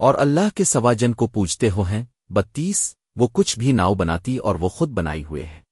اور اللہ کے سوا جن کو پوجتے ہو ہیں، بتیس، وہ کچھ بھی ناؤ بناتی اور وہ خود بنائی ہوئے ہے